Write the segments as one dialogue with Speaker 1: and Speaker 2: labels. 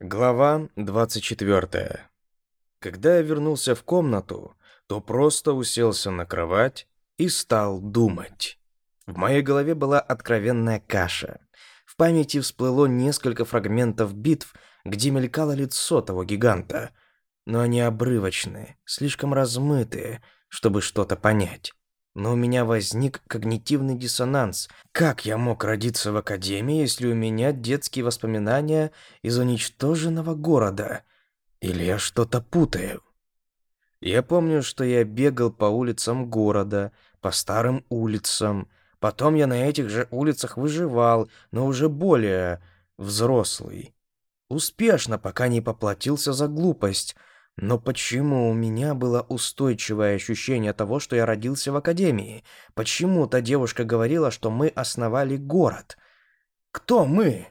Speaker 1: Глава 24. Когда я вернулся в комнату, то просто уселся на кровать и стал думать. В моей голове была откровенная каша. В памяти всплыло несколько фрагментов битв, где мелькало лицо того гиганта. Но они обрывочные, слишком размытые, чтобы что-то понять но у меня возник когнитивный диссонанс. Как я мог родиться в академии, если у меня детские воспоминания из уничтоженного города? Или я что-то путаю? Я помню, что я бегал по улицам города, по старым улицам. Потом я на этих же улицах выживал, но уже более взрослый. Успешно, пока не поплатился за глупость — но почему у меня было устойчивое ощущение того, что я родился в академии? Почему та девушка говорила, что мы основали город? Кто мы?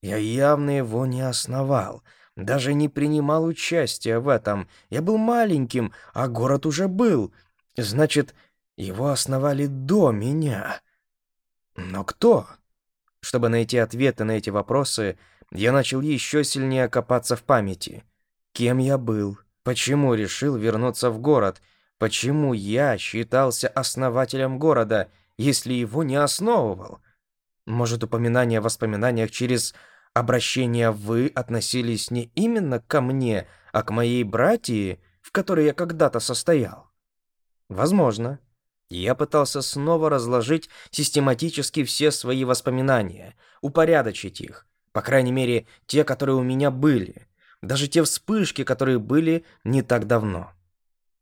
Speaker 1: Я явно его не основал, даже не принимал участия в этом. Я был маленьким, а город уже был. Значит, его основали до меня. Но кто? Чтобы найти ответы на эти вопросы, я начал еще сильнее копаться в памяти. Кем я был? Почему решил вернуться в город? Почему я считался основателем города, если его не основывал? Может, упоминания о воспоминаниях через обращение «вы» относились не именно ко мне, а к моей братии, в которой я когда-то состоял? Возможно. Я пытался снова разложить систематически все свои воспоминания, упорядочить их, по крайней мере, те, которые у меня были, даже те вспышки, которые были не так давно.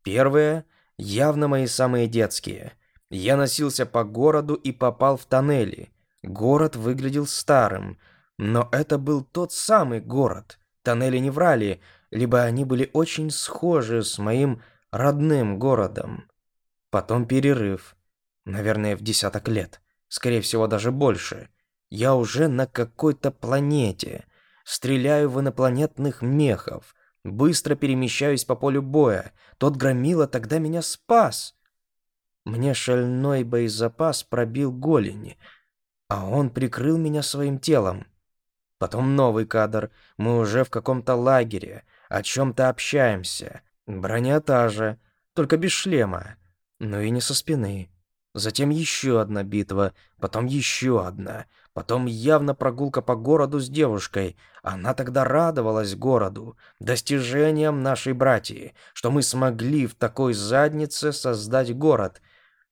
Speaker 1: Первое явно мои самые детские. Я носился по городу и попал в тоннели. Город выглядел старым, но это был тот самый город. Тоннели не врали, либо они были очень схожи с моим родным городом. Потом перерыв. Наверное, в десяток лет. Скорее всего, даже больше. Я уже на какой-то планете. Стреляю в инопланетных мехов. Быстро перемещаюсь по полю боя. Тот громила тогда меня спас. Мне шальной боезапас пробил голени, а он прикрыл меня своим телом. Потом новый кадр. Мы уже в каком-то лагере, о чем-то общаемся. Броня та же, только без шлема, но и не со спины. Затем еще одна битва, потом еще одна. Потом явно прогулка по городу с девушкой. Она тогда радовалась городу, достижениям нашей братьи, что мы смогли в такой заднице создать город.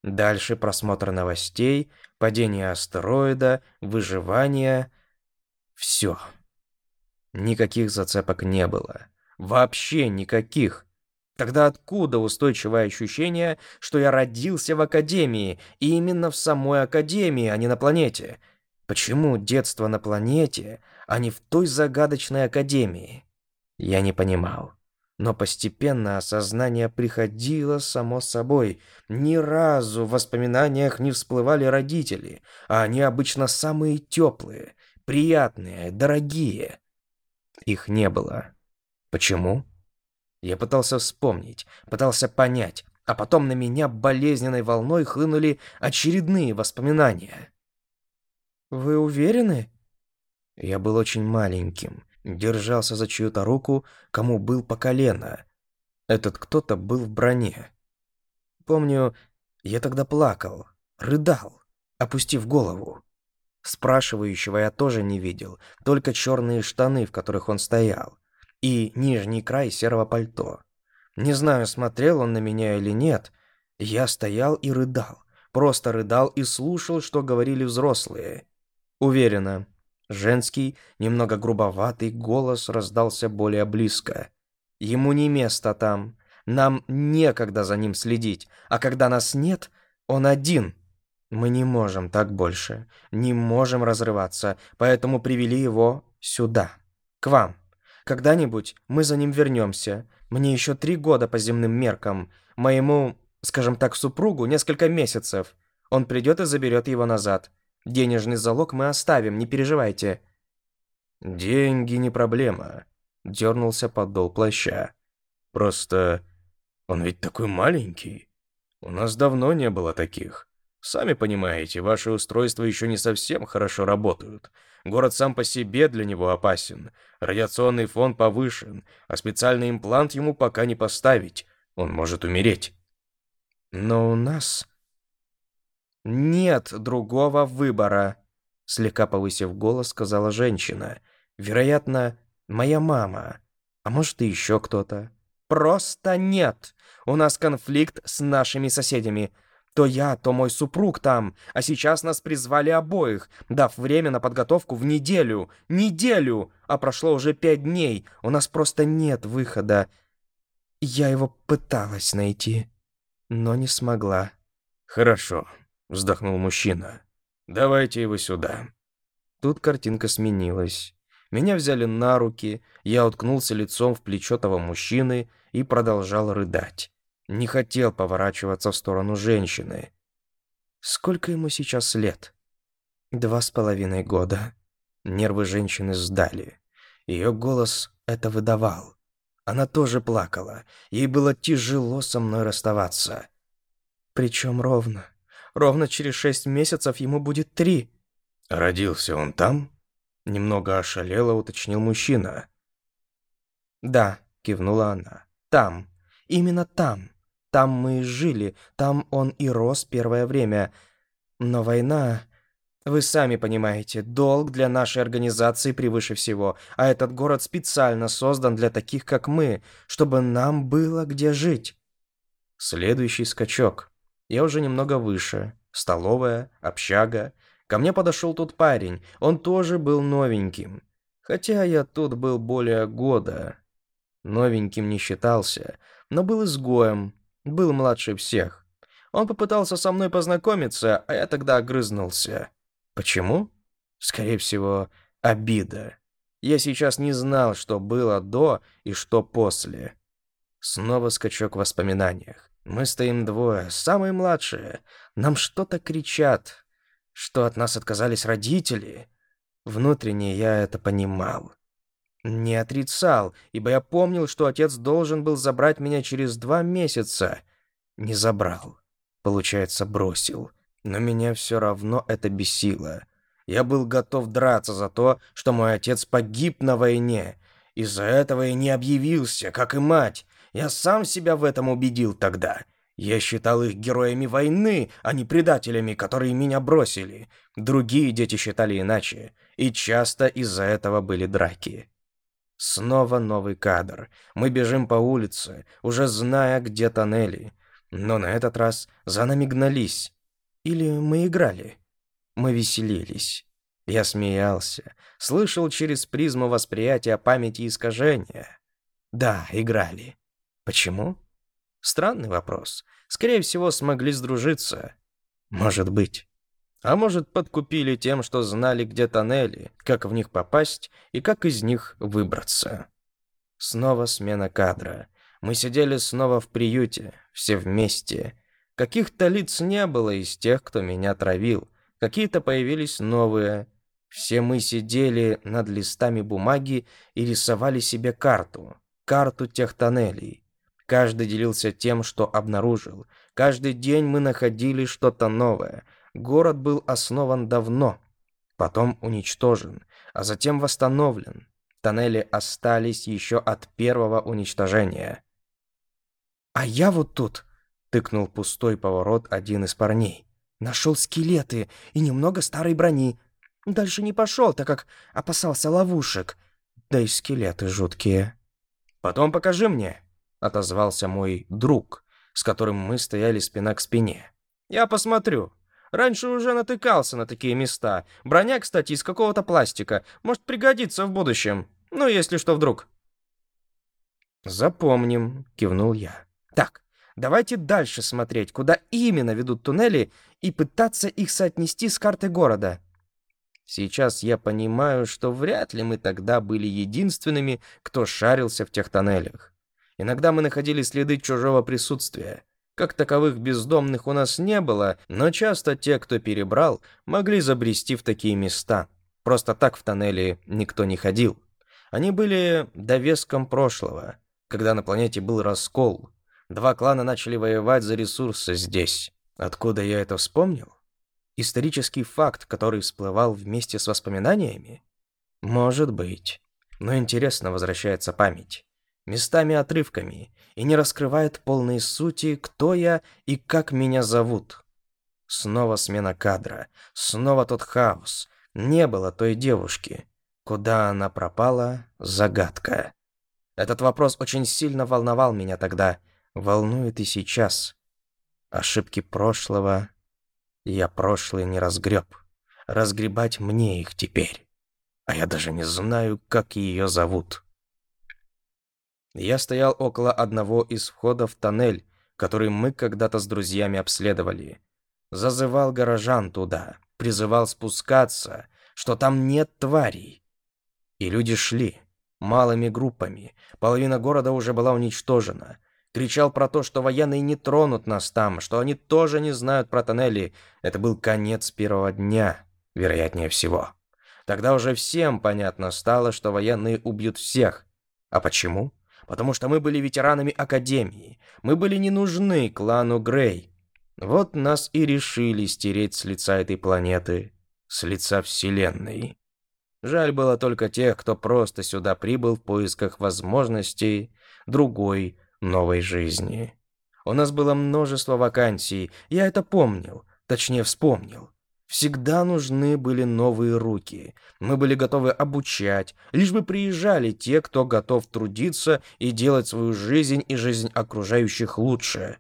Speaker 1: Дальше просмотр новостей, падение астероида, выживание. Все. Никаких зацепок не было. Вообще никаких. Тогда откуда устойчивое ощущение, что я родился в Академии, и именно в самой Академии, а не на планете?» Почему детство на планете, а не в той загадочной академии? Я не понимал. Но постепенно осознание приходило само собой. Ни разу в воспоминаниях не всплывали родители, а они обычно самые теплые, приятные, дорогие. Их не было. Почему? Я пытался вспомнить, пытался понять, а потом на меня болезненной волной хлынули очередные воспоминания. Вы уверены? Я был очень маленьким, держался за чью-то руку, кому был по колено. Этот кто-то был в броне. Помню, я тогда плакал, рыдал, опустив голову. Спрашивающего я тоже не видел, только черные штаны, в которых он стоял, и нижний край серого пальто. Не знаю, смотрел он на меня или нет. Я стоял и рыдал, просто рыдал и слушал, что говорили взрослые. Уверена. Женский, немного грубоватый голос раздался более близко. Ему не место там. Нам некогда за ним следить. А когда нас нет, он один. Мы не можем так больше. Не можем разрываться. Поэтому привели его сюда. К вам. Когда-нибудь мы за ним вернемся. Мне еще три года по земным меркам. Моему, скажем так, супругу несколько месяцев. Он придет и заберет его назад. Денежный залог мы оставим, не переживайте». «Деньги не проблема», — дернулся подол плаща. «Просто он ведь такой маленький. У нас давно не было таких. Сами понимаете, ваши устройства еще не совсем хорошо работают. Город сам по себе для него опасен. Радиационный фон повышен, а специальный имплант ему пока не поставить. Он может умереть».
Speaker 2: «Но у нас...» «Нет другого выбора», — слегка повысив голос, сказала женщина. «Вероятно, моя мама. А может, и еще кто-то». «Просто нет. У нас конфликт с нашими соседями. То я, то мой супруг там, а сейчас нас призвали обоих, дав время на подготовку в неделю. Неделю! А прошло уже пять дней. У нас просто нет выхода. Я его пыталась найти, но не смогла».
Speaker 1: «Хорошо», вздохнул мужчина. «Давайте его сюда».
Speaker 2: Тут картинка сменилась. Меня взяли на руки, я уткнулся лицом в плечо того мужчины и продолжал рыдать. Не хотел поворачиваться в сторону женщины. Сколько ему сейчас лет? Два с половиной года. Нервы женщины сдали. Ее голос это выдавал. Она тоже плакала. Ей было тяжело со мной расставаться. Причем ровно. Ровно через шесть месяцев ему будет три».
Speaker 1: «Родился он там?» Немного ошалело уточнил мужчина.
Speaker 2: «Да», — кивнула она. «Там. Именно там. Там мы и жили, там он и рос первое время. Но война... Вы сами понимаете, долг для нашей организации превыше всего, а этот город специально создан для таких, как мы, чтобы нам было где жить». Следующий скачок. Я уже немного выше, столовая, общага. Ко мне подошел тот парень, он тоже был новеньким. Хотя я тут был более года. Новеньким не считался, но был изгоем, был младше всех. Он попытался со мной познакомиться, а я тогда огрызнулся. Почему? Скорее всего, обида. Я сейчас не знал, что было до и что после. Снова скачок в воспоминаниях. Мы стоим двое, самые младшие. Нам что-то кричат, что от нас отказались родители. Внутренне я это понимал. Не отрицал, ибо я помнил, что отец должен был забрать меня через два месяца. Не забрал. Получается, бросил. Но меня все равно это бесило. Я был готов драться за то, что мой отец погиб на войне. Из-за этого и не объявился, как и мать. Я сам себя в этом убедил тогда. Я считал их героями войны, а не предателями, которые меня бросили. Другие дети считали иначе, и часто из-за этого были драки. Снова новый кадр. Мы бежим по улице, уже зная, где тоннели. Но на этот раз за нами гнались. Или мы играли. Мы веселились. Я смеялся, слышал через призму восприятия памяти искажения. Да, играли. Почему? Странный вопрос. Скорее всего, смогли сдружиться. Может быть. А может, подкупили тем, что знали, где тоннели, как в них попасть и как из них выбраться. Снова смена кадра. Мы сидели снова в приюте, все вместе. Каких-то лиц не было из тех, кто меня травил. Какие-то появились новые. Все мы сидели над листами бумаги и рисовали себе карту. Карту тех тоннелей. Каждый делился тем, что обнаружил. Каждый день мы находили что-то новое. Город был основан давно, потом уничтожен, а затем восстановлен. Тоннели остались еще от первого уничтожения. «А я вот тут!» — тыкнул пустой поворот один из парней. «Нашел скелеты и немного старой брони. Дальше не пошел, так как опасался ловушек. Да и скелеты жуткие». «Потом покажи мне!» отозвался мой друг, с которым мы стояли спина к спине. «Я посмотрю. Раньше уже натыкался на такие места. Броня, кстати, из какого-то пластика. Может пригодиться в будущем. Ну, если что вдруг». «Запомним», — кивнул я. «Так, давайте дальше смотреть, куда именно ведут туннели и пытаться их соотнести с картой города». Сейчас я понимаю, что вряд ли мы тогда были единственными, кто шарился в тех тоннелях. Иногда мы находили следы чужого присутствия. Как таковых бездомных у нас не было, но часто те, кто перебрал, могли забрести в такие места. Просто так в тоннеле никто не ходил. Они были довеском прошлого, когда на планете был раскол. Два клана начали воевать за ресурсы здесь. Откуда я это вспомнил? Исторический факт, который всплывал вместе с воспоминаниями? Может быть. Но интересно возвращается память местами отрывками, и не раскрывает полной сути, кто я и как меня зовут. Снова смена кадра, снова тот хаос. Не было той девушки. Куда она пропала – загадка. Этот вопрос очень сильно волновал меня тогда, волнует и сейчас. Ошибки прошлого я прошлое не разгреб. Разгребать мне их теперь. А я даже не знаю, как ее зовут. Я стоял около одного из входов в тоннель, который мы когда-то с друзьями обследовали. Зазывал горожан туда, призывал спускаться, что там нет тварей. И люди шли, малыми группами, половина города уже была уничтожена. Кричал про то, что военные не тронут нас там, что они тоже не знают про тоннели. Это был конец первого дня, вероятнее всего. Тогда уже всем понятно стало, что военные убьют всех. А почему? потому что мы были ветеранами Академии. Мы были не нужны клану Грей. Вот нас и решили стереть с лица этой планеты, с лица Вселенной. Жаль было только тех, кто просто сюда прибыл в поисках возможностей другой, новой жизни. У нас было множество вакансий, я это помнил, точнее вспомнил. Всегда нужны были новые руки. Мы были готовы обучать, лишь бы приезжали те, кто готов трудиться и делать свою жизнь и жизнь окружающих лучше.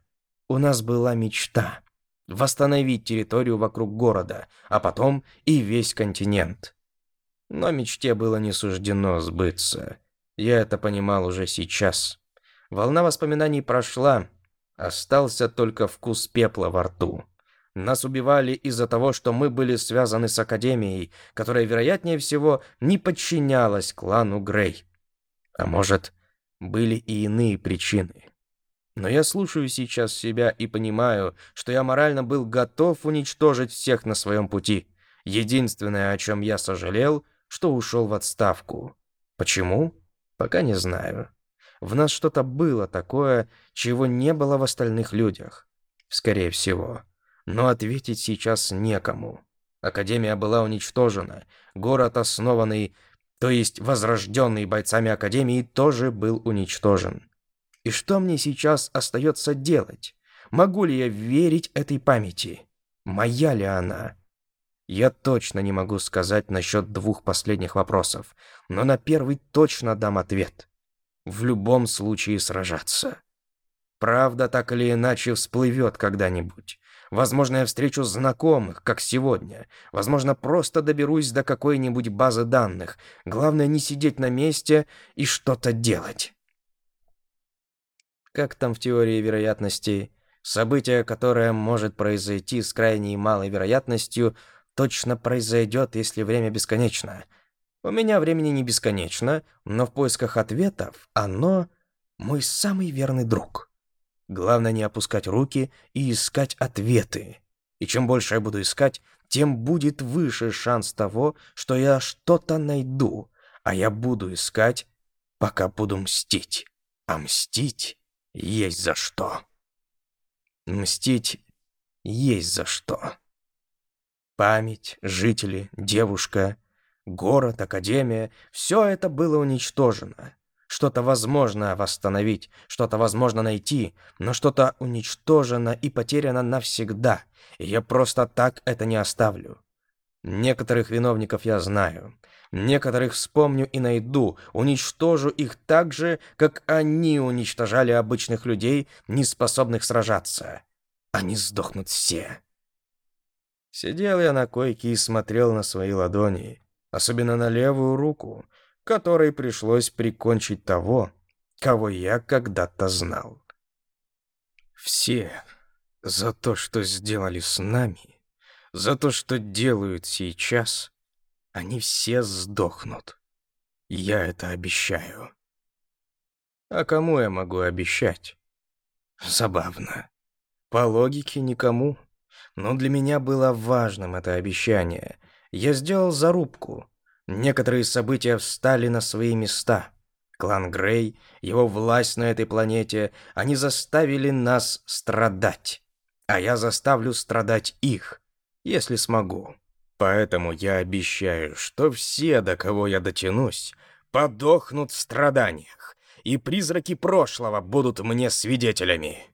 Speaker 2: У нас была мечта — восстановить территорию вокруг города, а потом и весь континент. Но мечте было не суждено сбыться. Я это понимал уже сейчас. Волна воспоминаний прошла, остался только вкус пепла во рту. Нас убивали из-за того, что мы были связаны с Академией, которая, вероятнее всего, не подчинялась клану Грей. А может, были и иные причины. Но я слушаю сейчас себя и понимаю, что я морально был готов уничтожить всех на своем пути. Единственное, о чем я сожалел, что ушел в отставку. Почему? Пока не знаю. В нас что-то было такое, чего не было в остальных людях. Скорее всего но ответить сейчас некому. Академия была уничтожена, город основанный, то есть возрожденный бойцами Академии, тоже был уничтожен. И что мне сейчас остается делать? Могу ли я верить этой памяти? Моя ли она? Я точно не могу сказать насчет двух последних вопросов, но на первый точно дам ответ. В любом случае сражаться. Правда так или иначе всплывет когда-нибудь. Возможно, я встречу знакомых, как сегодня. Возможно, просто доберусь до какой-нибудь базы данных. Главное, не сидеть на месте и что-то делать. Как там в теории вероятностей? Событие, которое может произойти с крайней малой вероятностью, точно произойдет, если время бесконечно. У меня времени не бесконечно, но в поисках ответов оно мой самый верный друг. Главное не опускать руки и искать ответы. И чем больше я буду искать, тем будет выше шанс того, что я что-то найду. А я буду искать, пока буду мстить. А мстить есть за что. Мстить есть за что. Память, жители, девушка, город, академия — все это было уничтожено что-то возможно восстановить, что-то возможно найти, но что-то уничтожено и потеряно навсегда, и я просто так это не оставлю. Некоторых виновников я знаю, некоторых вспомню и найду, уничтожу их так же, как они уничтожали обычных людей, не способных сражаться. Они сдохнут все. Сидел я на койке и смотрел на свои ладони, особенно на левую руку, которой пришлось прикончить того, кого я когда-то знал. Все за то, что сделали с нами, за то, что делают сейчас, они все сдохнут. Я это обещаю. А кому я могу обещать? Забавно. По логике никому. Но для меня было важным это обещание. Я сделал зарубку — Некоторые события встали на свои места. Клан Грей, его власть на этой планете, они заставили нас страдать. А я заставлю страдать их,
Speaker 1: если смогу. Поэтому я обещаю, что все, до кого я дотянусь, подохнут в страданиях, и призраки прошлого будут мне свидетелями.